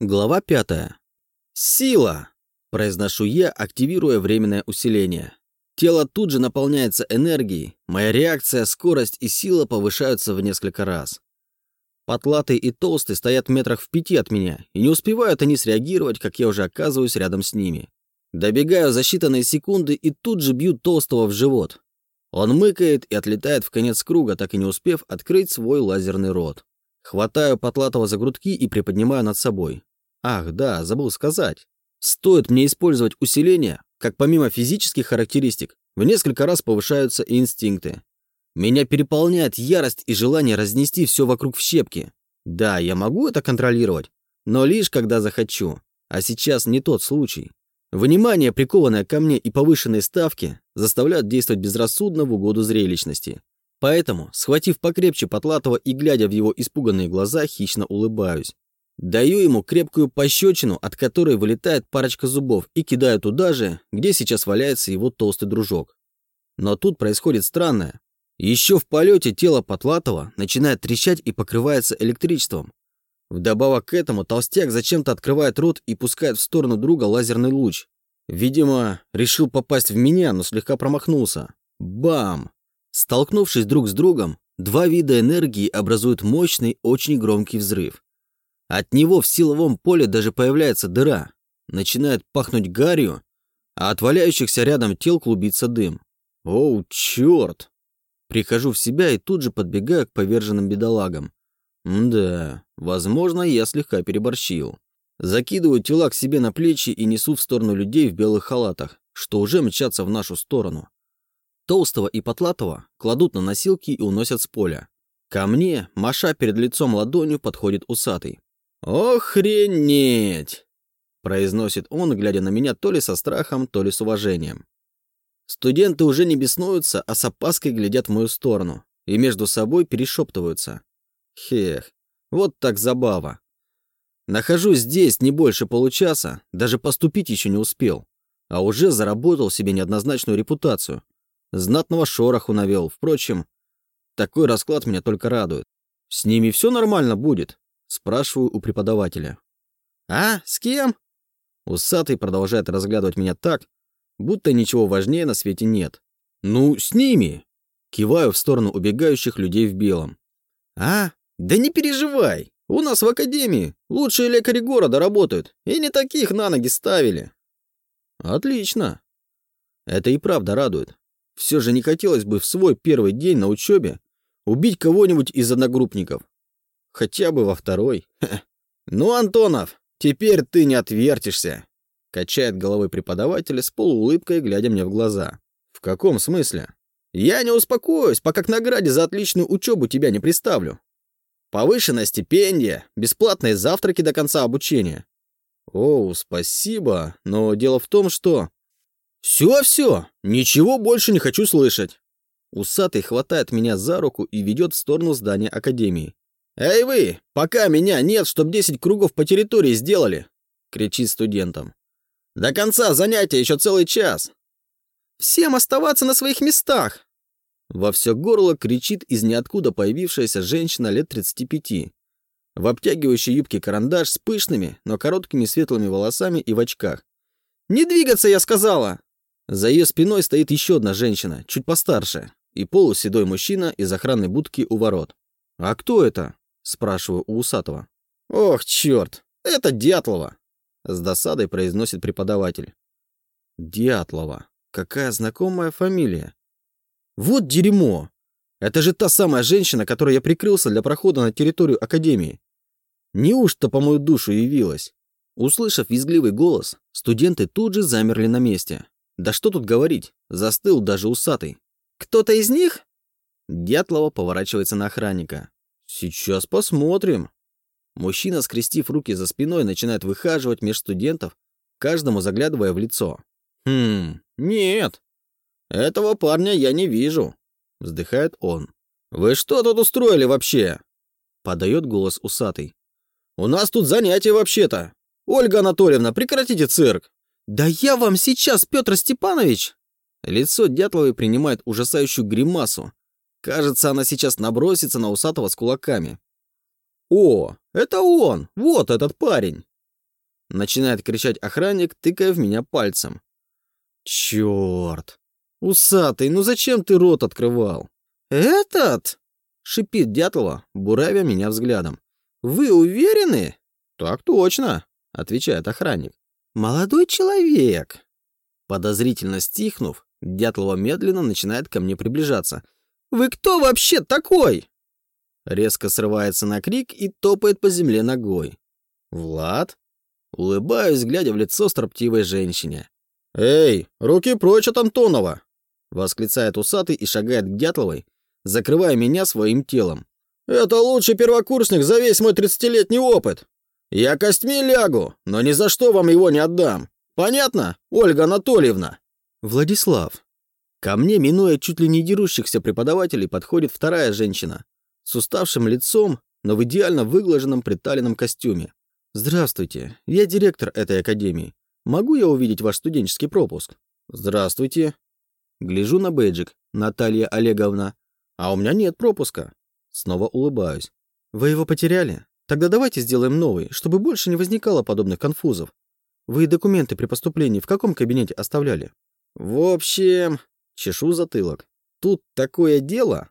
Глава пятая. «Сила!» – произношу я, активируя временное усиление. Тело тут же наполняется энергией, моя реакция, скорость и сила повышаются в несколько раз. Потлатый и толстый стоят метрах в пяти от меня, и не успевают они среагировать, как я уже оказываюсь рядом с ними. Добегаю за считанные секунды и тут же бью толстого в живот. Он мыкает и отлетает в конец круга, так и не успев открыть свой лазерный рот. Хватаю Потлатого за грудки и приподнимаю над собой. Ах, да, забыл сказать. Стоит мне использовать усиление, как помимо физических характеристик, в несколько раз повышаются инстинкты. Меня переполняет ярость и желание разнести все вокруг в щепки. Да, я могу это контролировать, но лишь когда захочу. А сейчас не тот случай. Внимание, прикованное ко мне и повышенные ставки, заставляют действовать безрассудно в угоду зрелищности. Поэтому, схватив покрепче Потлатова и глядя в его испуганные глаза, хищно улыбаюсь. Даю ему крепкую пощечину, от которой вылетает парочка зубов, и кидаю туда же, где сейчас валяется его толстый дружок. Но тут происходит странное. Еще в полете тело Потлатова начинает трещать и покрывается электричеством. Вдобавок к этому толстяк зачем-то открывает рот и пускает в сторону друга лазерный луч. Видимо, решил попасть в меня, но слегка промахнулся. Бам! Столкнувшись друг с другом, два вида энергии образуют мощный, очень громкий взрыв. От него в силовом поле даже появляется дыра. Начинает пахнуть гарью, а от валяющихся рядом тел клубится дым. Оу, черт! Прихожу в себя и тут же подбегаю к поверженным бедолагам. Да, возможно, я слегка переборщил. Закидываю тела к себе на плечи и несу в сторону людей в белых халатах, что уже мчатся в нашу сторону. Толстого и Потлатого кладут на носилки и уносят с поля. Ко мне, маша перед лицом ладонью, подходит усатый. «Охренеть!» – произносит он, глядя на меня то ли со страхом, то ли с уважением. Студенты уже не беснуются, а с опаской глядят в мою сторону и между собой перешептываются. Хех, вот так забава. Нахожусь здесь не больше получаса, даже поступить еще не успел, а уже заработал себе неоднозначную репутацию. Знатного шороху навел. Впрочем, такой расклад меня только радует. С ними все нормально будет. Спрашиваю у преподавателя. «А? С кем?» Усатый продолжает разглядывать меня так, будто ничего важнее на свете нет. «Ну, с ними!» Киваю в сторону убегающих людей в белом. «А? Да не переживай! У нас в академии лучшие лекари города работают, и не таких на ноги ставили». «Отлично!» Это и правда радует. Все же не хотелось бы в свой первый день на учебе убить кого-нибудь из одногруппников. Хотя бы во второй. Ну, Антонов, теперь ты не отвертишься. Качает головой преподаватель с полуулыбкой, глядя мне в глаза. В каком смысле? Я не успокоюсь, пока к награде за отличную учебу тебя не представлю. Повышенная стипендия, бесплатные завтраки до конца обучения. О, спасибо, но дело в том, что... Все-все, ничего больше не хочу слышать. Усатый хватает меня за руку и ведет в сторону здания Академии. «Эй вы, пока меня нет, чтоб 10 кругов по территории сделали!» — кричит студентам. «До конца занятия еще целый час!» «Всем оставаться на своих местах!» Во все горло кричит из ниоткуда появившаяся женщина лет 35. В обтягивающей юбке карандаш с пышными, но короткими светлыми волосами и в очках. «Не двигаться, я сказала!» За ее спиной стоит еще одна женщина, чуть постарше, и полуседой мужчина из охранной будки у ворот. «А кто это?» Спрашиваю у Усатого. «Ох, черт! Это Дятлова!» С досадой произносит преподаватель. Дятлова. Какая знакомая фамилия. Вот дерьмо! Это же та самая женщина, которой я прикрылся для прохода на территорию Академии. Неужто по мою душу явилась? Услышав визгливый голос, студенты тут же замерли на месте. Да что тут говорить, застыл даже усатый. «Кто-то из них?» Дятлова поворачивается на охранника. Сейчас посмотрим. Мужчина, скрестив руки за спиной, начинает выхаживать меж студентов, каждому заглядывая в лицо. Хм, нет. Этого парня я не вижу. Вздыхает он. Вы что тут устроили вообще? Подает голос усатый. У нас тут занятие вообще-то. Ольга Анатольевна, прекратите цирк. Да я вам сейчас, Петр Степанович. Лицо Дятловой принимает ужасающую гримасу, Кажется, она сейчас набросится на усатого с кулаками. «О, это он! Вот этот парень!» Начинает кричать охранник, тыкая в меня пальцем. Черт! Усатый, ну зачем ты рот открывал? Этот? Шипит Дятлова, буравя меня взглядом. Вы уверены? Так точно, отвечает охранник. Молодой человек. Подозрительно стихнув, Дятлова медленно начинает ко мне приближаться. «Вы кто вообще такой?» Резко срывается на крик и топает по земле ногой. «Влад?» Улыбаюсь, глядя в лицо строптивой женщине. «Эй, руки прочь от Антонова!» Восклицает усатый и шагает к Дятловой, закрывая меня своим телом. «Это лучший первокурсник за весь мой тридцатилетний опыт! Я костьми лягу, но ни за что вам его не отдам! Понятно, Ольга Анатольевна?» «Владислав». Ко мне, минуя чуть ли не дерущихся преподавателей, подходит вторая женщина с уставшим лицом, но в идеально выглаженном приталенном костюме. «Здравствуйте, я директор этой академии. Могу я увидеть ваш студенческий пропуск?» «Здравствуйте». Гляжу на бейджик. Наталья Олеговна. «А у меня нет пропуска». Снова улыбаюсь. «Вы его потеряли? Тогда давайте сделаем новый, чтобы больше не возникало подобных конфузов. Вы документы при поступлении в каком кабинете оставляли?» «В общем...» — чешу затылок. «Тут такое дело...»